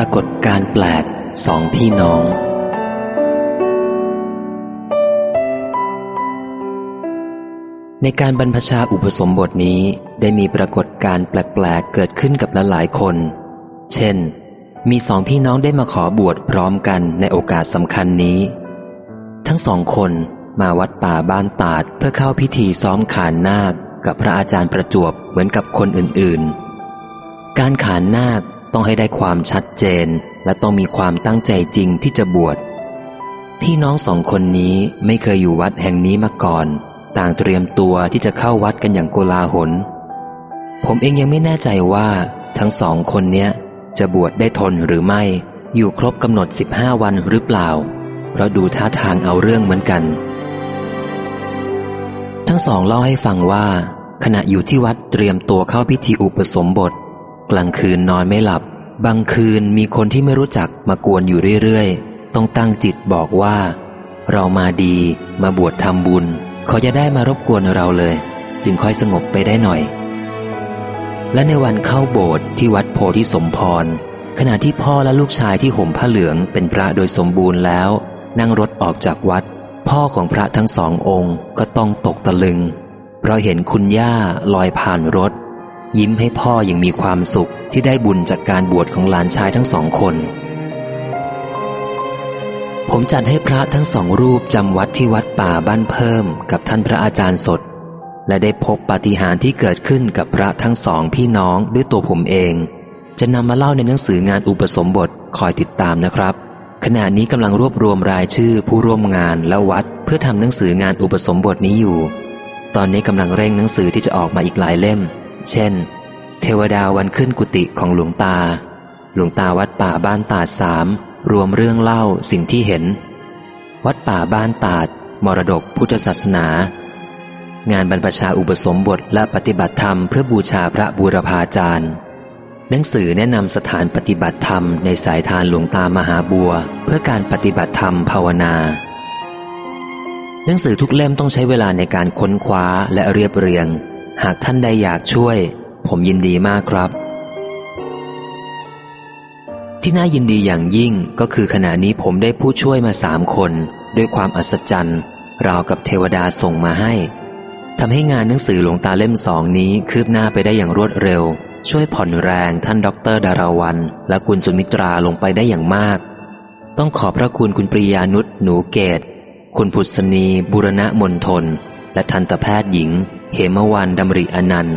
ปรากฏการแปลกสองพี่น้อง ในการบรรพชาอุปสมบทนี้ได้มีปรากฏการแปลกๆเกิดขึ้นกับหลายๆคน เช่น มีสองพี่น้องได้มาขอบวชพร้อมกันในโอกาสสำคัญนี้ ทั้งสองคนมาวัดป่าบ้านตาดเพื่อเข้าพิธีซ้อมขานนาคกับพระอาจารย์ประจวบเหมือนกับคนอื่นๆ การขานนาค ต้องให้ได้ความชัดเจน และต้องมีความตั้งใจจริงที่จะบวช พี่น้องสองคนนี้ไม่เคยอยู่วัดแห่งนี้มาก่อน ต่างเตรียมตัวที่จะเข้าวัดกันอย่างโกลาหล ผมเองยังไม่แน่ใจว่า ทั้งสองคนเนี้ยจะบวชได้ทนหรือไม่ อยู่ครบกำหนด 15 วันหรือเปล่า เพราะดูท่าทางเอาเรื่องเหมือนกัน ทั้งสองเล่าให้ฟังว่า ขณะอยู่ที่วัดเตรียมตัวเข้าพิธีอุปสมบท กลางคืนนอนไม่หลับ บางคืนมีคนที่ไม่รู้จักมากวนอยู่เรื่อยๆ ต้องตั้งจิตบอกว่า เรามาดีมาบวชทำบุญ เขาจะได้มารบกวนเราเลย จึงค่อยสงบไปได้หน่อย และในวันเข้าโบสถ์ที่วัดโพธิสมพร ขณะที่พ่อและลูกชายที่ห่มผ้าเหลืองเป็นพระโดยสมบูรณ์แล้ว นั่งรถออกจากวัด พ่อของพระทั้งสององค์ก็ต้องตกตะลึง เพราะเห็นคุณย่าลอยผ่านรถ ยิ้มให้พ่ออย่างมีความสุขที่ได้บุญจากการบวชของหลานชายทั้งสองคน ผมจัดให้พระทั้งสองรูปจำวัดที่วัดป่าบ้านเพิ่มกับท่านพระอาจารย์สด และได้พบปาฏิหาริย์ที่เกิดขึ้นกับพระทั้งสองพี่น้องด้วยตัวผมเอง จะนำมาเล่าในหนังสืองานอุปสมบทคอยติดตามนะครับ ขณะนี้กำลังรวบรวมรายชื่อผู้ร่วมงานและวัด เพื่อทำหนังสืองานอุปสมบทนี้อยู่ ตอนนี้กำลังเร่งหนังสือที่จะออกมาอีกหลายเล่ม เช่น เทวดาวันขึ้นกุฏิของหลวงตา หลวงตาวัดป่าบ้านตาดสามรวมเรื่องเล่าสิ่งที่เห็น วัดป่าบ้านตาด มรดกพุทธศาสนา งานบรรพชาอุปสมบทและปฏิบัติธรรมเพื่อบูชาพระบูรพาจารย์ หนังสือแนะนำสถานปฏิบัติธรรมในสายทานหลวงตามหาบัว เพื่อการปฏิบัติธรรมภาวนา หนังสือทุกเล่มต้องใช้เวลาในการค้นคว้าและเรียบเรียง หากท่านใดอยากช่วย ผมยินดีมากครับ ที่น่ายินดีอย่างยิ่งก็คือขณะนี้ผมได้ผู้ช่วยมาสามคน ด้วยความอัศจรรย์ราวกับเทวดาส่งมาให้ทำให้งานหนังสือหลวงตาเล่มสองนี้คืบหน้าไปได้อย่างรวดเร็ว ช่วยผ่อนแรงท่านดรดาราวัน และคุณสุมิตราลงไปได้อย่างมาก ต้องขอบพระคุณคุณปริยานุษหนูเกต คุณพุทธนีบุรณะมนทน และทันตแพทย์หญิง เหมวันดำริอนันต์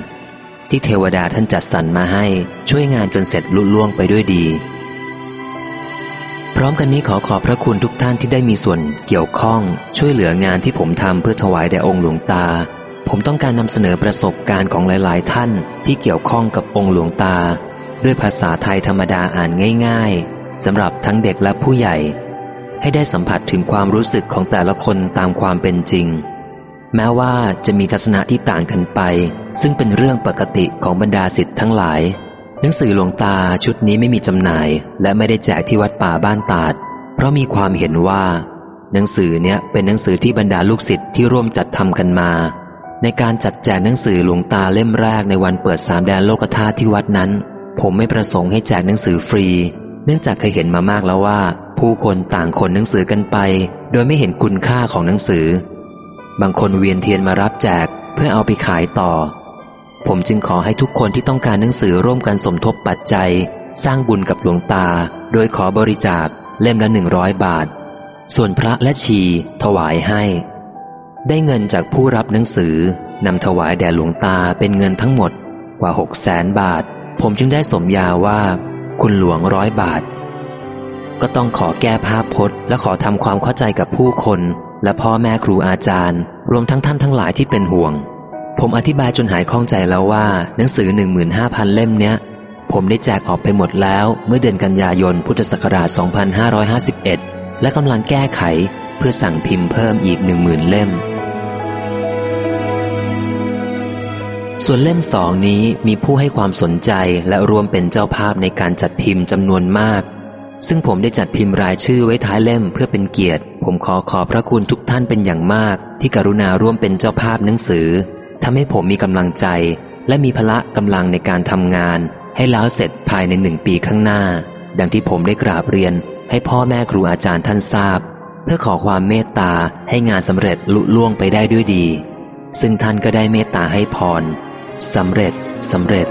ที่เทวดาท่านจัดสรรมาให้ช่วยงานจนเสร็จลุล่วงไปด้วยดี พร้อมกันนี้ขอขอบพระคุณทุกท่านที่ได้มีส่วนเกี่ยวข้องช่วยเหลืองานที่ผมทำเพื่อถวายแด่องค์หลวงตา ผมต้องการนำเสนอประสบการณ์ของหลาย ๆ ท่านที่เกี่ยวข้องกับองค์หลวงตา ด้วยภาษาไทยธรรมดาอ่านง่าย ๆสำหรับทั้งเด็กและผู้ใหญ่ ให้ได้สัมผัสถึงความรู้สึกของแต่ละคนตามความเป็นจริง แม้ว่าจะมีทัศนะที่ต่างกันไป ซึ่งเป็นเรื่องปกติของบรรดาสิทธิ์ทั้งหลาย หนังสือหลวงตาชุดนี้ไม่มีจำหน่าย และไม่ได้แจกที่วัดป่าบ้านตาด เพราะมีความเห็นว่า หนังสือเนี้ยเป็นหนังสือที่บรรดาลูกศิษย์ที่ร่วมจัดทำกันมา ในการจัดแจกหนังสือหลวงตาเล่มแรกในวันเปิดสามแดนโลกธาตุที่วัดนั้น ผมไม่ประสงค์ให้แจกหนังสือฟรี เนื่องจากเคยเห็นมามากแล้วว่า ผู้คนต่างคนหนังสือกันไป โดยไม่เห็นคุณค่าของหนังสือ บางคนเวียนเทียนมารับแจกเพื่อเอาไปขายต่อ ผมจึงขอให้ทุกคนที่ต้องการหนังสือร่วมกันสมทบปัจจัย สร้างบุญกับหลวงตา โดยขอบริจาคเล่มละหนึ่งร้อยบาท ส่วนพระและชี ถวายให้ ได้เงินจากผู้รับหนังสือนำถวายแด่หลวงตาเป็นเงินทั้งหมดกว่าหกแสนบาท ผมจึงได้สมญาว่า คุณหลวงร้อยบาท ก็ต้องขอแก้ภาพพจน์ และขอทำความเข้าใจกับผู้คน และพ่อแม่ครูอาจารย์ รวมทั้งท่านทั้งหลายที่เป็นห่วง ผมอธิบายจนหายข้องใจแล้วว่า หนังสือ 15,000 เล่มเนี้ย ผมได้แจกออกไปหมดแล้ว เมื่อเดือนกันยายนพุทธศักราช 2551 และกำลังแก้ไขเพื่อสั่งพิมพ์เพิ่มอีก 10,000 เล่ม ส่วนเล่มสองนี้มีผู้ให้ความสนใจและรวมเป็นเจ้าภาพในการจัดพิมพ์จำนวนมาก ซึ่งผมได้จัดพิมพ์รายชื่อไว้ท้ายเล่มเพื่อเป็นเกียรติ ผมขอขอบพระคุณทุกท่านเป็นอย่างมาก ที่กรุณาร่วมเป็นเจ้าภาพหนังสือทำให้ผมมีกำลังใจ และมีพละกำลังในการทำงาน ให้แล้วเสร็จภายในหนึ่งปีข้างหน้า ดังที่ผมได้กราบเรียน ให้พ่อแม่ครูอาจารย์ท่านทราบ เพื่อขอความเมตตาให้งานสำเร็จลุล่วงไปได้ด้วยดี ซึ่งท่านก็ได้เมตตาให้พรสำเร็จสำเร็จ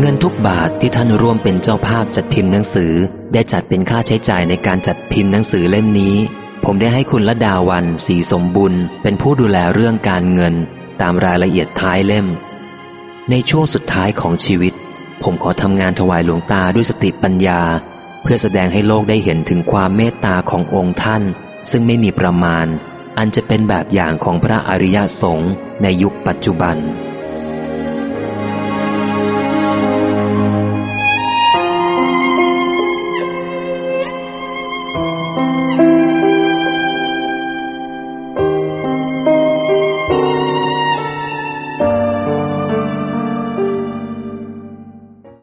เงินทุกบาทที่ท่านร่วมเป็นเจ้าภาพจัดพิมพ์หนังสือ ได้จัดเป็นค่าใช้จ่ายในการจัดพิมพ์หนังสือเล่มนี้ ผมได้ให้คุณละดาวันสีสมบุญเป็นผู้ดูแลเรื่องการเงิน ตามรายละเอียดท้ายเล่ม ในช่วงสุดท้ายของชีวิต ผมขอทำงานถวายหลวงตาด้วยสติปัญญา เพื่อแสดงให้โลกได้เห็นถึงความเมตตาขององค์ท่าน ซึ่งไม่มีประมาณ อันจะเป็นแบบอย่างของพระอริยสงฆ์ในยุคปัจจุบัน